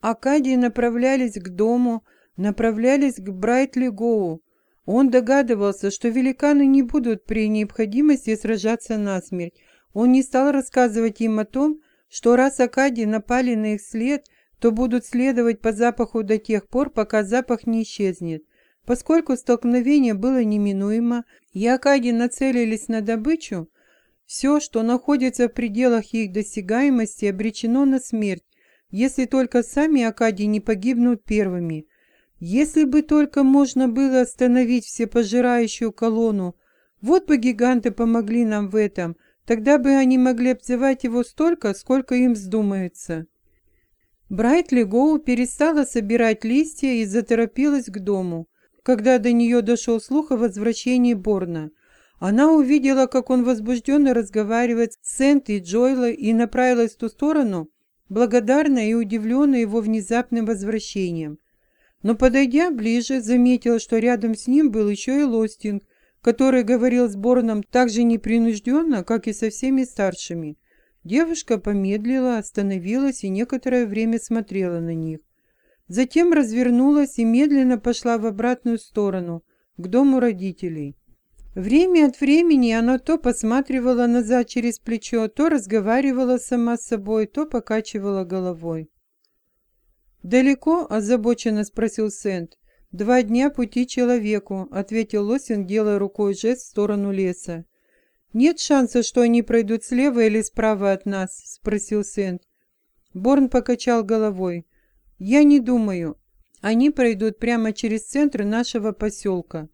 Акадии направлялись к дому, направлялись к Брайтли-Гоу. Он догадывался, что великаны не будут при необходимости сражаться насмерть. Он не стал рассказывать им о том, что раз Акадии напали на их след, то будут следовать по запаху до тех пор, пока запах не исчезнет. Поскольку столкновение было неминуемо, и Акади нацелились на добычу, все, что находится в пределах их досягаемости, обречено на смерть, если только сами Акади не погибнут первыми. Если бы только можно было остановить всепожирающую колонну, вот бы гиганты помогли нам в этом, тогда бы они могли обзывать его столько, сколько им вздумается. Брайтли Гоу перестала собирать листья и заторопилась к дому. Когда до нее дошел слух о возвращении Борна, она увидела, как он возбужденно разговаривает с Сент и Джойла и направилась в ту сторону, благодарная и удивленная его внезапным возвращением. Но, подойдя ближе, заметила, что рядом с ним был еще и Лостинг, который говорил с Борном так же непринужденно, как и со всеми старшими. Девушка помедлила, остановилась и некоторое время смотрела на них. Затем развернулась и медленно пошла в обратную сторону, к дому родителей. Время от времени она то посматривала назад через плечо, то разговаривала сама с собой, то покачивала головой. «Далеко?» – озабоченно спросил Сент. «Два дня пути человеку», – ответил Лосин, делая рукой жест в сторону леса. «Нет шанса, что они пройдут слева или справа от нас?» – спросил Сент. Борн покачал головой. Я не думаю. Они пройдут прямо через центр нашего поселка.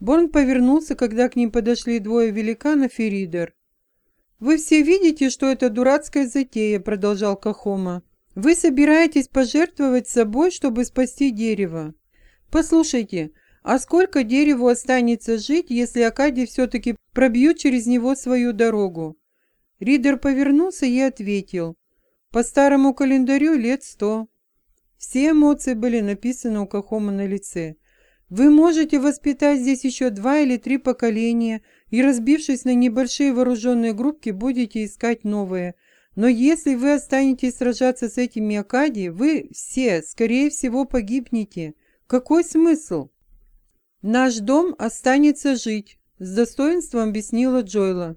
Борн повернулся, когда к ним подошли двое великанов и Ридер. «Вы все видите, что это дурацкая затея», — продолжал Кахома. «Вы собираетесь пожертвовать собой, чтобы спасти дерево. Послушайте, а сколько дереву останется жить, если Акади все-таки пробьют через него свою дорогу?» Ридер повернулся и ответил. «По старому календарю лет сто». Все эмоции были написаны у Кахома на лице. Вы можете воспитать здесь еще два или три поколения, и, разбившись на небольшие вооруженные группки, будете искать новые. Но если вы останетесь сражаться с этими Акади, вы все, скорее всего, погибнете. Какой смысл? Наш дом останется жить, с достоинством объяснила Джойла.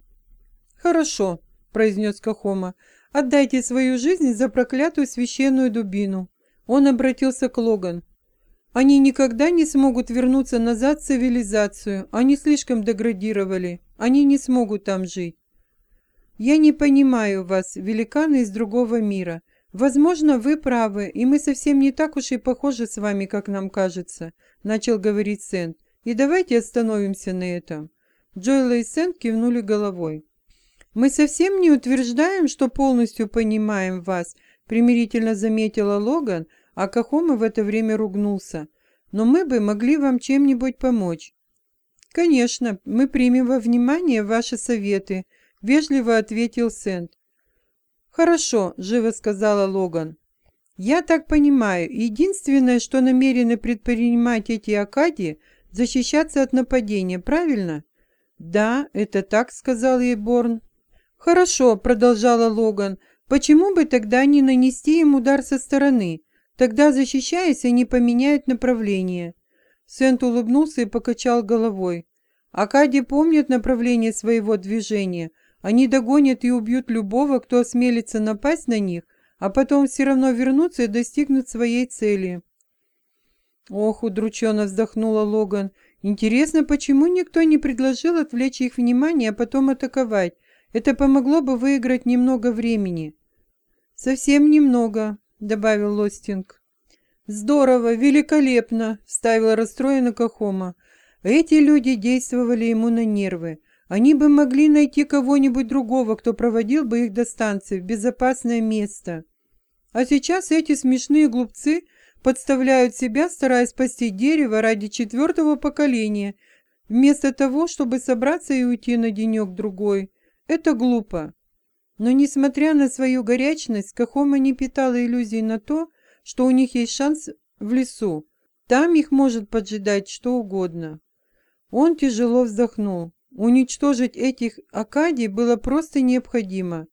Хорошо, произнес Кахома, отдайте свою жизнь за проклятую священную дубину. Он обратился к Логан. «Они никогда не смогут вернуться назад в цивилизацию. Они слишком деградировали. Они не смогут там жить». «Я не понимаю вас, великаны из другого мира. Возможно, вы правы, и мы совсем не так уж и похожи с вами, как нам кажется», — начал говорить Сент. «И давайте остановимся на этом». Джойла и Сент кивнули головой. «Мы совсем не утверждаем, что полностью понимаем вас», примирительно заметила Логан, а Кахома в это время ругнулся. «Но мы бы могли вам чем-нибудь помочь». «Конечно, мы примем во внимание ваши советы», — вежливо ответил Сент. «Хорошо», — живо сказала Логан. «Я так понимаю, единственное, что намерены предпринимать эти Акадии, защищаться от нападения, правильно?» «Да, это так», — сказал ей Борн. «Хорошо», — продолжала Логан, — Почему бы тогда не нанести им удар со стороны? Тогда, защищаясь, они поменяют направление. Сент улыбнулся и покачал головой. Акади помнит направление своего движения. Они догонят и убьют любого, кто осмелится напасть на них, а потом все равно вернутся и достигнут своей цели. Ох, удрученно вздохнула Логан. Интересно, почему никто не предложил отвлечь их внимание, а потом атаковать? Это помогло бы выиграть немного времени. «Совсем немного», — добавил Лостинг. «Здорово, великолепно», — вставила расстроена Кахома. «Эти люди действовали ему на нервы. Они бы могли найти кого-нибудь другого, кто проводил бы их до станции в безопасное место. А сейчас эти смешные глупцы подставляют себя, стараясь спасти дерево ради четвертого поколения, вместо того, чтобы собраться и уйти на денек-другой. Это глупо. Но, несмотря на свою горячность, Кахома не питала иллюзий на то, что у них есть шанс в лесу. Там их может поджидать что угодно. Он тяжело вздохнул. Уничтожить этих Акадий было просто необходимо.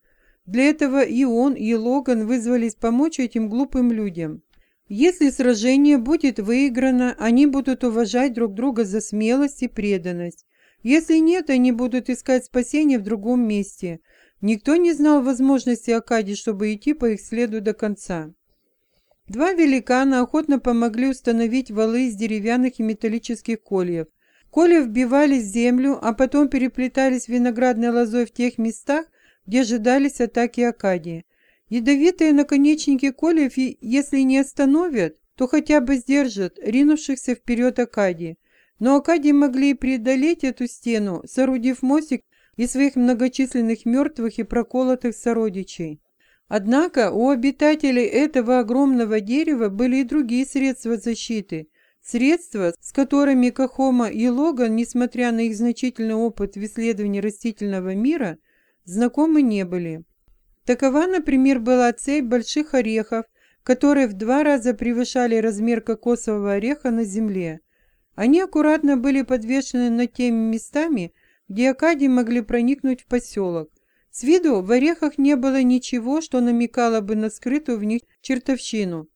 Для этого и он, и Логан вызвались помочь этим глупым людям. Если сражение будет выиграно, они будут уважать друг друга за смелость и преданность. Если нет, они будут искать спасение в другом месте. Никто не знал возможности Акади, чтобы идти по их следу до конца. Два великана охотно помогли установить валы из деревянных и металлических кольев. Колья вбивались в землю, а потом переплетались виноградной лозой в тех местах, где ожидались атаки Акадии. Ядовитые наконечники кольев, если не остановят, то хотя бы сдержат ринувшихся вперед Акадии. Но Акадии могли преодолеть эту стену, соорудив мостик из своих многочисленных мертвых и проколотых сородичей. Однако у обитателей этого огромного дерева были и другие средства защиты. Средства, с которыми Кахома и Логан, несмотря на их значительный опыт в исследовании растительного мира, знакомы не были. Такова, например, была цепь больших орехов, которые в два раза превышали размер кокосового ореха на земле. Они аккуратно были подвешены над теми местами, где Акади могли проникнуть в поселок. С виду в орехах не было ничего, что намекало бы на скрытую в них чертовщину.